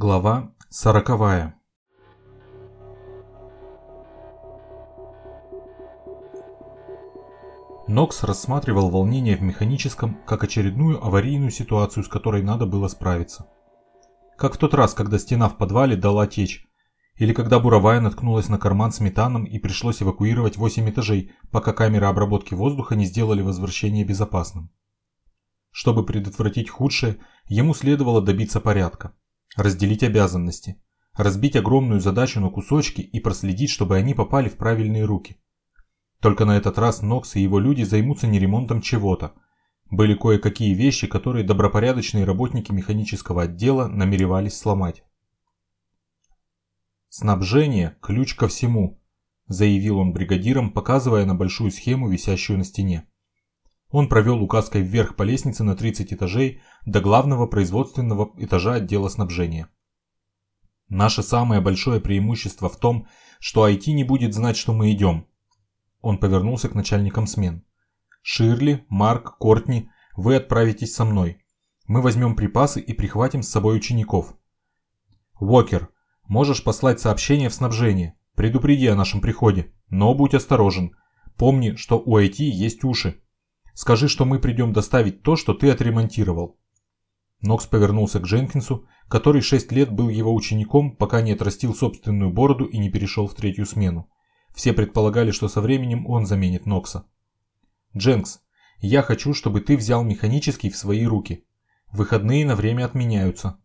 Глава сороковая Нокс рассматривал волнение в механическом как очередную аварийную ситуацию, с которой надо было справиться. Как в тот раз, когда стена в подвале дала течь, или когда буровая наткнулась на карман с метаном и пришлось эвакуировать 8 этажей, пока камеры обработки воздуха не сделали возвращение безопасным. Чтобы предотвратить худшее, ему следовало добиться порядка, разделить обязанности, разбить огромную задачу на кусочки и проследить, чтобы они попали в правильные руки. Только на этот раз Нокс и его люди займутся не ремонтом чего-то. Были кое-какие вещи, которые добропорядочные работники механического отдела намеревались сломать. «Снабжение – ключ ко всему», – заявил он бригадирам, показывая на большую схему, висящую на стене. Он провел указкой вверх по лестнице на 30 этажей до главного производственного этажа отдела снабжения. Наше самое большое преимущество в том, что IT не будет знать, что мы идем. Он повернулся к начальникам смен. Ширли, Марк, Кортни, вы отправитесь со мной. Мы возьмем припасы и прихватим с собой учеников. Уокер, Можешь послать сообщение в снабжение. Предупреди о нашем приходе. Но будь осторожен. Помни, что у IT есть уши. Скажи, что мы придем доставить то, что ты отремонтировал. Нокс повернулся к Дженкинсу, который 6 лет был его учеником, пока не отрастил собственную бороду и не перешел в третью смену. Все предполагали, что со временем он заменит Нокса. «Дженкс, я хочу, чтобы ты взял механический в свои руки. Выходные на время отменяются.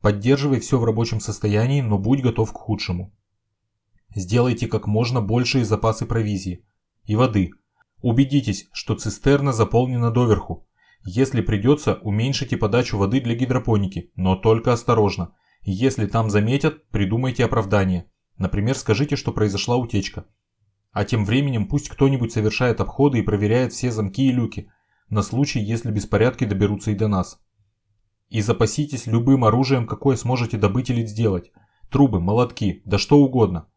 Поддерживай все в рабочем состоянии, но будь готов к худшему. Сделайте как можно большие запасы провизии и воды. Убедитесь, что цистерна заполнена доверху. Если придется, уменьшите подачу воды для гидропоники, но только осторожно. Если там заметят, придумайте оправдание. Например, скажите, что произошла утечка. А тем временем пусть кто-нибудь совершает обходы и проверяет все замки и люки, на случай, если беспорядки доберутся и до нас. И запаситесь любым оружием, какое сможете добыть или сделать. Трубы, молотки, да что угодно.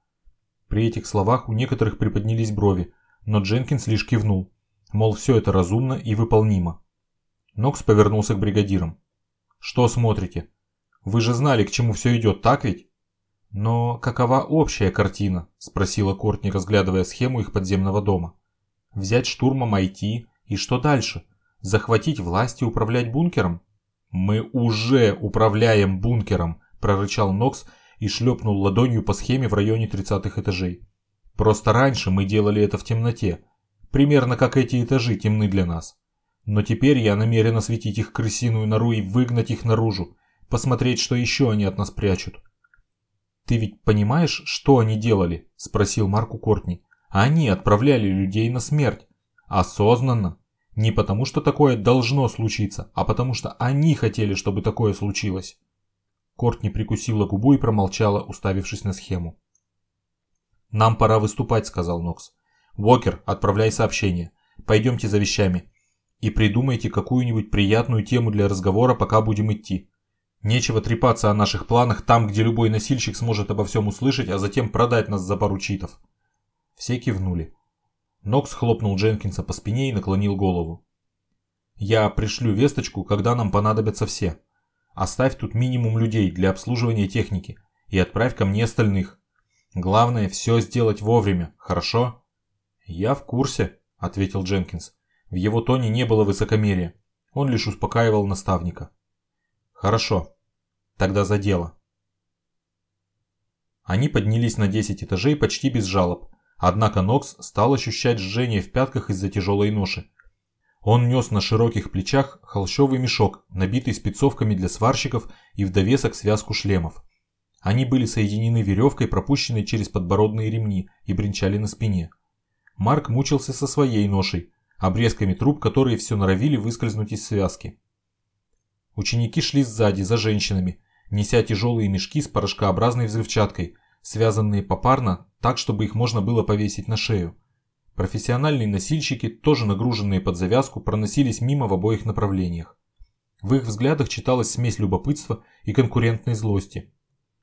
При этих словах у некоторых приподнялись брови, но Дженкинс лишь кивнул. Мол, все это разумно и выполнимо. Нокс повернулся к бригадирам. «Что смотрите? Вы же знали, к чему все идет, так ведь?» «Но какова общая картина?» – спросила Кортни, разглядывая схему их подземного дома. «Взять штурмом IT и что дальше? Захватить власть и управлять бункером?» «Мы уже управляем бункером», – прорычал Нокс и шлепнул ладонью по схеме в районе 30-х этажей. «Просто раньше мы делали это в темноте. Примерно как эти этажи темны для нас. Но теперь я намерен осветить их крысиную нору и выгнать их наружу, посмотреть, что еще они от нас прячут». «Ты ведь понимаешь, что они делали?» – спросил Марку Кортни. «Они отправляли людей на смерть. Осознанно, не потому, что такое должно случиться, а потому, что они хотели, чтобы такое случилось. Кортни прикусила губу и промолчала, уставившись на схему. «Нам пора выступать», — сказал Нокс. «Уокер, отправляй сообщение. Пойдемте за вещами. И придумайте какую-нибудь приятную тему для разговора, пока будем идти. Нечего трепаться о наших планах там, где любой носильщик сможет обо всем услышать, а затем продать нас за пару читов». Все кивнули. Нокс хлопнул Дженкинса по спине и наклонил голову. «Я пришлю весточку, когда нам понадобятся все. Оставь тут минимум людей для обслуживания техники и отправь ко мне остальных. Главное, все сделать вовремя, хорошо?» «Я в курсе», — ответил Дженкинс. В его тоне не было высокомерия. Он лишь успокаивал наставника. «Хорошо. Тогда за дело». Они поднялись на 10 этажей почти без жалоб, Однако Нокс стал ощущать жжение в пятках из-за тяжелой ноши. Он нес на широких плечах холщовый мешок, набитый спецовками для сварщиков и в довесок связку шлемов. Они были соединены веревкой, пропущенной через подбородные ремни, и бренчали на спине. Марк мучился со своей ношей, обрезками труб, которые все норовили выскользнуть из связки. Ученики шли сзади, за женщинами, неся тяжелые мешки с порошкообразной взрывчаткой, связанные попарно так, чтобы их можно было повесить на шею. Профессиональные носильщики, тоже нагруженные под завязку, проносились мимо в обоих направлениях. В их взглядах читалась смесь любопытства и конкурентной злости.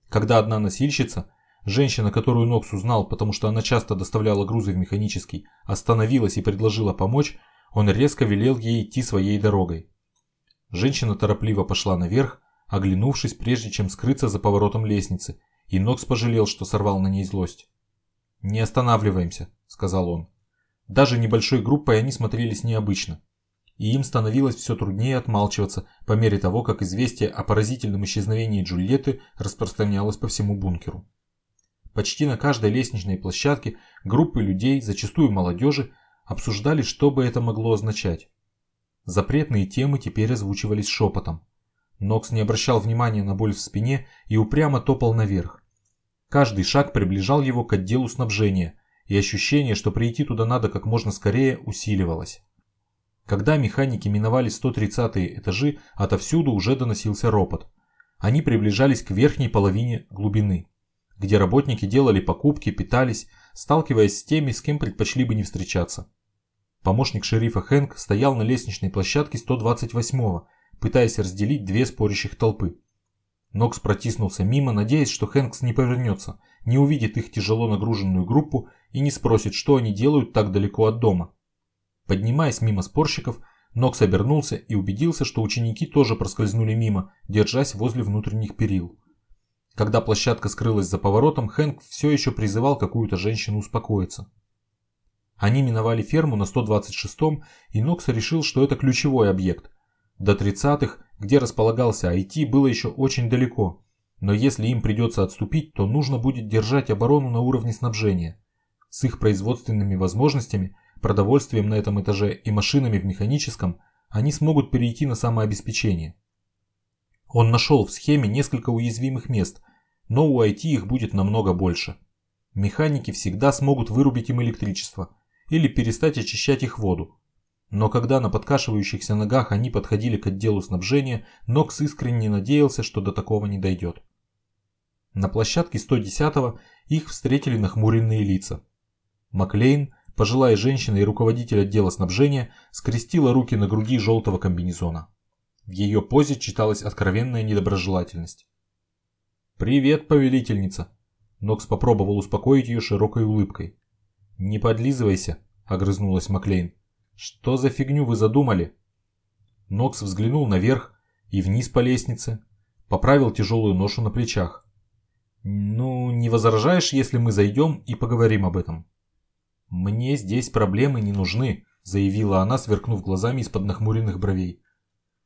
Когда одна носильщица, женщина, которую Нокс узнал, потому что она часто доставляла грузы в механический, остановилась и предложила помочь, он резко велел ей идти своей дорогой. Женщина торопливо пошла наверх, оглянувшись, прежде чем скрыться за поворотом лестницы, и Нокс пожалел, что сорвал на ней злость. «Не останавливаемся», — сказал он. Даже небольшой группой они смотрелись необычно. И им становилось все труднее отмалчиваться по мере того, как известие о поразительном исчезновении Джульетты распространялось по всему бункеру. Почти на каждой лестничной площадке группы людей, зачастую молодежи, обсуждали, что бы это могло означать. Запретные темы теперь озвучивались шепотом. Нокс не обращал внимания на боль в спине и упрямо топал наверх. Каждый шаг приближал его к отделу снабжения, и ощущение, что прийти туда надо как можно скорее, усиливалось. Когда механики миновали 130-е этажи, отовсюду уже доносился ропот. Они приближались к верхней половине глубины, где работники делали покупки, питались, сталкиваясь с теми, с кем предпочли бы не встречаться. Помощник шерифа Хэнк стоял на лестничной площадке 128-го, пытаясь разделить две спорящих толпы. Нокс протиснулся мимо, надеясь, что Хэнкс не повернется, не увидит их тяжело нагруженную группу и не спросит, что они делают так далеко от дома. Поднимаясь мимо спорщиков, Нокс обернулся и убедился, что ученики тоже проскользнули мимо, держась возле внутренних перил. Когда площадка скрылась за поворотом, Хэнк все еще призывал какую-то женщину успокоиться. Они миновали ферму на 126-м, и Нокс решил, что это ключевой объект. До 30-х, где располагался IT, было еще очень далеко, но если им придется отступить, то нужно будет держать оборону на уровне снабжения. С их производственными возможностями, продовольствием на этом этаже и машинами в механическом, они смогут перейти на самообеспечение. Он нашел в схеме несколько уязвимых мест, но у IT их будет намного больше. Механики всегда смогут вырубить им электричество или перестать очищать их воду. Но когда на подкашивающихся ногах они подходили к отделу снабжения, Нокс искренне надеялся, что до такого не дойдет. На площадке 110-го их встретили нахмуренные лица. Маклейн, пожилая женщина и руководитель отдела снабжения, скрестила руки на груди желтого комбинезона. В ее позе читалась откровенная недоброжелательность. «Привет, повелительница!» Нокс попробовал успокоить ее широкой улыбкой. «Не подлизывайся», — огрызнулась Маклейн. «Что за фигню вы задумали?» Нокс взглянул наверх и вниз по лестнице, поправил тяжелую ношу на плечах. «Ну, не возражаешь, если мы зайдем и поговорим об этом?» «Мне здесь проблемы не нужны», — заявила она, сверкнув глазами из-под нахмуренных бровей.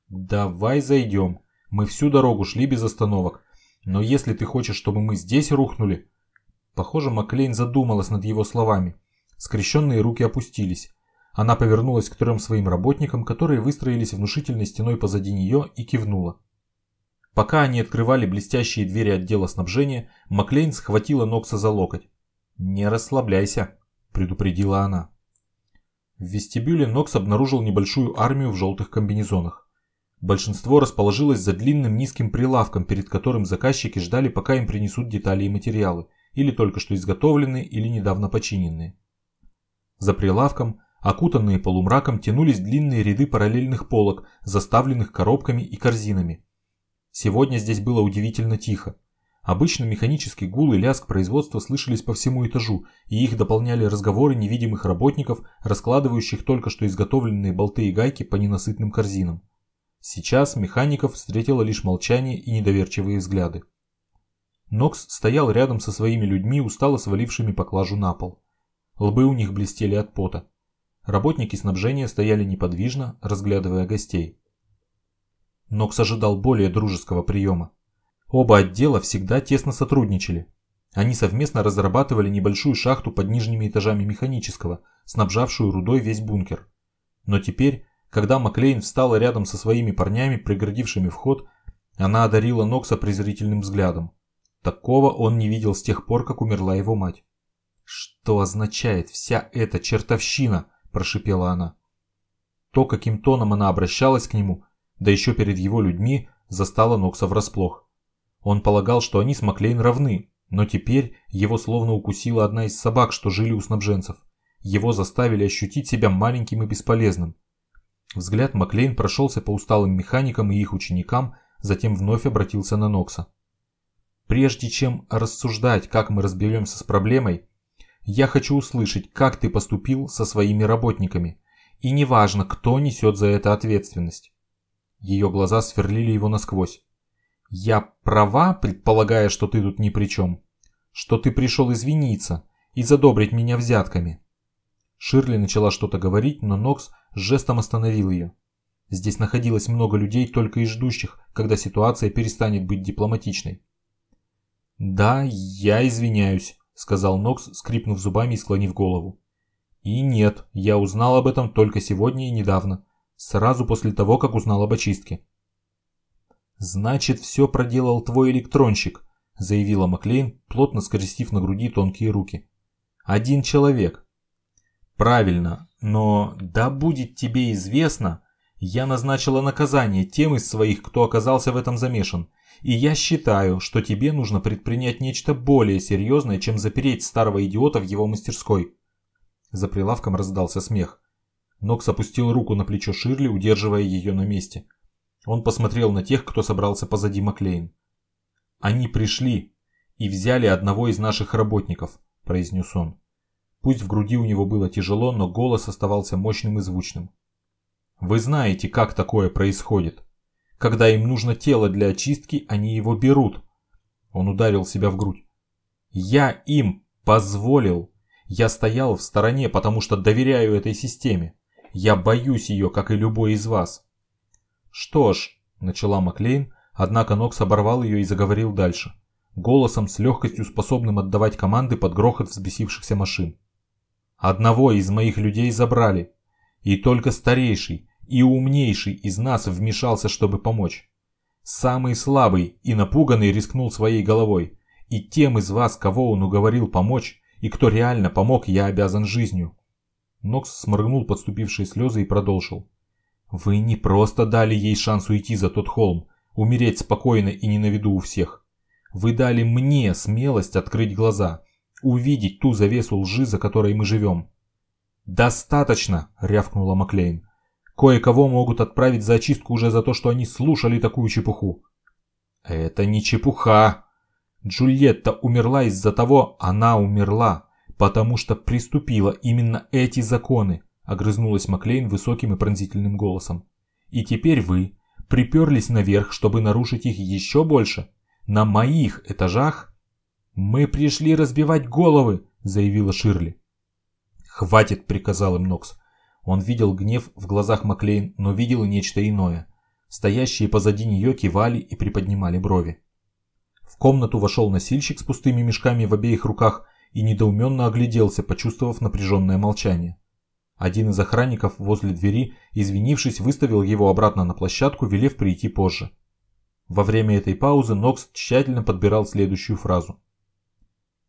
«Давай зайдем. Мы всю дорогу шли без остановок. Но если ты хочешь, чтобы мы здесь рухнули...» Похоже, Маклейн задумалась над его словами. Скрещенные руки опустились. Она повернулась к трем своим работникам, которые выстроились внушительной стеной позади нее, и кивнула. Пока они открывали блестящие двери отдела снабжения, Маклейн схватила Нокса за локоть. «Не расслабляйся», – предупредила она. В вестибюле Нокс обнаружил небольшую армию в желтых комбинезонах. Большинство расположилось за длинным низким прилавком, перед которым заказчики ждали, пока им принесут детали и материалы, или только что изготовленные, или недавно починенные. За прилавком Окутанные полумраком тянулись длинные ряды параллельных полок, заставленных коробками и корзинами. Сегодня здесь было удивительно тихо. Обычно механический гул и лязг производства слышались по всему этажу, и их дополняли разговоры невидимых работников, раскладывающих только что изготовленные болты и гайки по ненасытным корзинам. Сейчас механиков встретило лишь молчание и недоверчивые взгляды. Нокс стоял рядом со своими людьми, устало свалившими поклажу на пол. Лбы у них блестели от пота. Работники снабжения стояли неподвижно, разглядывая гостей. Нокс ожидал более дружеского приема. Оба отдела всегда тесно сотрудничали. Они совместно разрабатывали небольшую шахту под нижними этажами механического, снабжавшую рудой весь бункер. Но теперь, когда Маклейн встала рядом со своими парнями, преградившими вход, она одарила Нокса презрительным взглядом. Такого он не видел с тех пор, как умерла его мать. Что означает вся эта чертовщина? – прошипела она. То, каким тоном она обращалась к нему, да еще перед его людьми, застало Нокса врасплох. Он полагал, что они с Маклейн равны, но теперь его словно укусила одна из собак, что жили у снабженцев. Его заставили ощутить себя маленьким и бесполезным. Взгляд Маклейн прошелся по усталым механикам и их ученикам, затем вновь обратился на Нокса. «Прежде чем рассуждать, как мы разберемся с проблемой, я хочу услышать, как ты поступил со своими работниками. И неважно, кто несет за это ответственность. Ее глаза сверлили его насквозь. Я права, предполагая, что ты тут ни при чем? Что ты пришел извиниться и задобрить меня взятками?» Ширли начала что-то говорить, но Нокс жестом остановил ее. Здесь находилось много людей, только и ждущих, когда ситуация перестанет быть дипломатичной. «Да, я извиняюсь», — сказал Нокс, скрипнув зубами и склонив голову. «И нет, я узнал об этом только сегодня и недавно, сразу после того, как узнал об очистке». «Значит, все проделал твой электронщик», — заявила Маклейн, плотно скрестив на груди тонкие руки. «Один человек». «Правильно, но да будет тебе известно, я назначила наказание тем из своих, кто оказался в этом замешан, и я считаю, что тебе нужно предпринять нечто более серьезное, чем запереть старого идиота в его мастерской. За прилавком раздался смех. Нокс опустил руку на плечо Ширли, удерживая ее на месте. Он посмотрел на тех, кто собрался позади Маклейн. «Они пришли и взяли одного из наших работников», – произнес он. Пусть в груди у него было тяжело, но голос оставался мощным и звучным. Вы знаете, как такое происходит. Когда им нужно тело для очистки, они его берут. Он ударил себя в грудь. Я им позволил. Я стоял в стороне, потому что доверяю этой системе. Я боюсь ее, как и любой из вас. Что ж, начала Маклейн, однако Нокс оборвал ее и заговорил дальше. Голосом с легкостью способным отдавать команды под грохот взбесившихся машин. Одного из моих людей забрали. И только старейший, и умнейший из нас вмешался, чтобы помочь. Самый слабый и напуганный рискнул своей головой. И тем из вас, кого он уговорил помочь, и кто реально помог, я обязан жизнью. Нокс сморгнул подступившие слезы и продолжил. Вы не просто дали ей шанс уйти за тот холм, умереть спокойно и не на виду у всех. Вы дали мне смелость открыть глаза, увидеть ту завесу лжи, за которой мы живем. «Достаточно!» – рявкнула Маклейн. Кое-кого могут отправить за очистку уже за то, что они слушали такую чепуху. Это не чепуха. Джульетта умерла из-за того, она умерла, потому что приступила именно эти законы, огрызнулась Маклейн высоким и пронзительным голосом. И теперь вы приперлись наверх, чтобы нарушить их еще больше? На моих этажах? Мы пришли разбивать головы, заявила Ширли. Хватит, приказал им Нокс. Он видел гнев в глазах Маклейн, но видел и нечто иное. Стоящие позади нее кивали и приподнимали брови. В комнату вошел носильщик с пустыми мешками в обеих руках и недоуменно огляделся, почувствовав напряженное молчание. Один из охранников возле двери, извинившись, выставил его обратно на площадку, велев прийти позже. Во время этой паузы Нокс тщательно подбирал следующую фразу.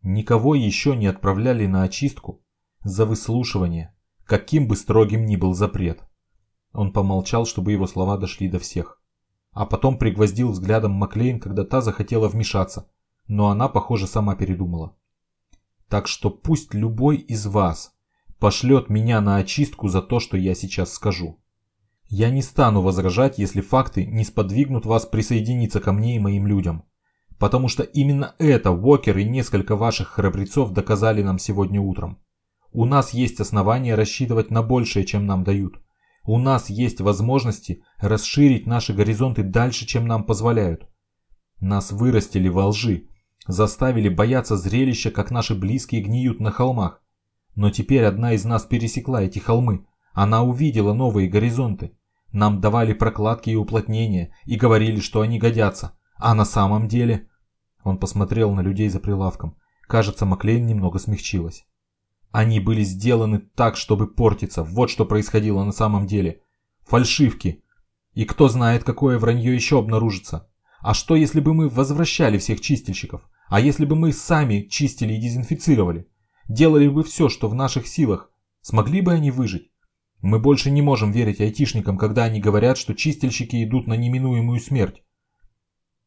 Никого еще не отправляли на очистку за выслушивание каким бы строгим ни был запрет. Он помолчал, чтобы его слова дошли до всех. А потом пригвоздил взглядом Маклейн, когда та захотела вмешаться, но она, похоже, сама передумала. Так что пусть любой из вас пошлет меня на очистку за то, что я сейчас скажу. Я не стану возражать, если факты не сподвигнут вас присоединиться ко мне и моим людям. Потому что именно это Уокер и несколько ваших храбрецов доказали нам сегодня утром. У нас есть основания рассчитывать на большее, чем нам дают. У нас есть возможности расширить наши горизонты дальше, чем нам позволяют. Нас вырастили во лжи, заставили бояться зрелища, как наши близкие гниют на холмах. Но теперь одна из нас пересекла эти холмы. Она увидела новые горизонты. Нам давали прокладки и уплотнения и говорили, что они годятся. А на самом деле... Он посмотрел на людей за прилавком. Кажется, Маклейн немного смягчилась. Они были сделаны так, чтобы портиться. Вот что происходило на самом деле. Фальшивки. И кто знает, какое вранье еще обнаружится. А что, если бы мы возвращали всех чистильщиков? А если бы мы сами чистили и дезинфицировали? Делали бы все, что в наших силах. Смогли бы они выжить? Мы больше не можем верить айтишникам, когда они говорят, что чистильщики идут на неминуемую смерть.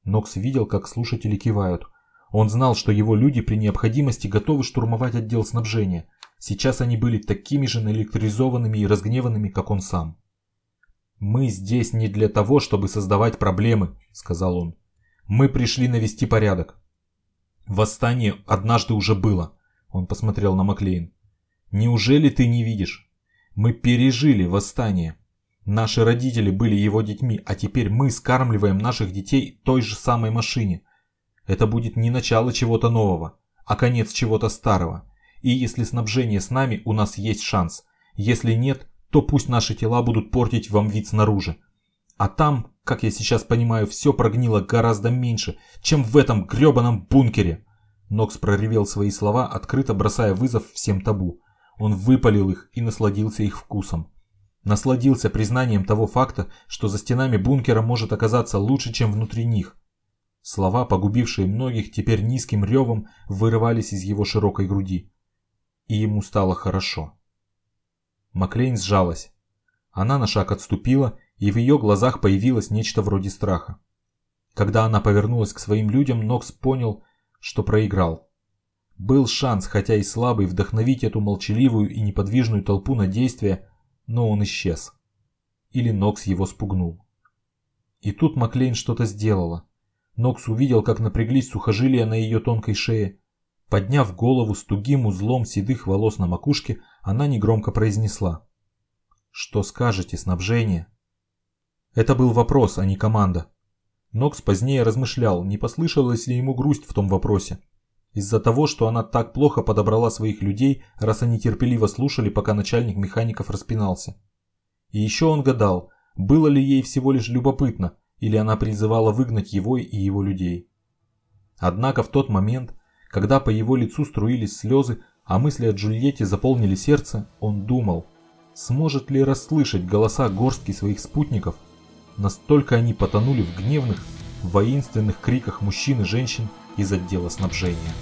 Нокс видел, как слушатели кивают. Он знал, что его люди при необходимости готовы штурмовать отдел снабжения. Сейчас они были такими же наэлектризованными и разгневанными, как он сам. «Мы здесь не для того, чтобы создавать проблемы», — сказал он. «Мы пришли навести порядок». «Восстание однажды уже было», — он посмотрел на Маклейн. «Неужели ты не видишь? Мы пережили восстание. Наши родители были его детьми, а теперь мы скармливаем наших детей той же самой машине. Это будет не начало чего-то нового, а конец чего-то старого. И если снабжение с нами, у нас есть шанс. Если нет, то пусть наши тела будут портить вам вид снаружи. А там, как я сейчас понимаю, все прогнило гораздо меньше, чем в этом гребаном бункере. Нокс проревел свои слова, открыто бросая вызов всем табу. Он выпалил их и насладился их вкусом. Насладился признанием того факта, что за стенами бункера может оказаться лучше, чем внутри них. Слова, погубившие многих, теперь низким ревом вырывались из его широкой груди. И ему стало хорошо. Маклейн сжалась. Она на шаг отступила, и в ее глазах появилось нечто вроде страха. Когда она повернулась к своим людям, Нокс понял, что проиграл. Был шанс, хотя и слабый, вдохновить эту молчаливую и неподвижную толпу на действие, но он исчез. Или Нокс его спугнул. И тут Маклейн что-то сделала. Нокс увидел, как напряглись сухожилия на ее тонкой шее. Подняв голову с тугим узлом седых волос на макушке, она негромко произнесла. «Что скажете, снабжение?» Это был вопрос, а не команда. Нокс позднее размышлял, не послышалась ли ему грусть в том вопросе. Из-за того, что она так плохо подобрала своих людей, раз они терпеливо слушали, пока начальник механиков распинался. И еще он гадал, было ли ей всего лишь любопытно, или она призывала выгнать его и его людей. Однако в тот момент, когда по его лицу струились слезы, а мысли о Джульетте заполнили сердце, он думал, сможет ли расслышать голоса горстки своих спутников, настолько они потонули в гневных, воинственных криках мужчин и женщин из отдела снабжения.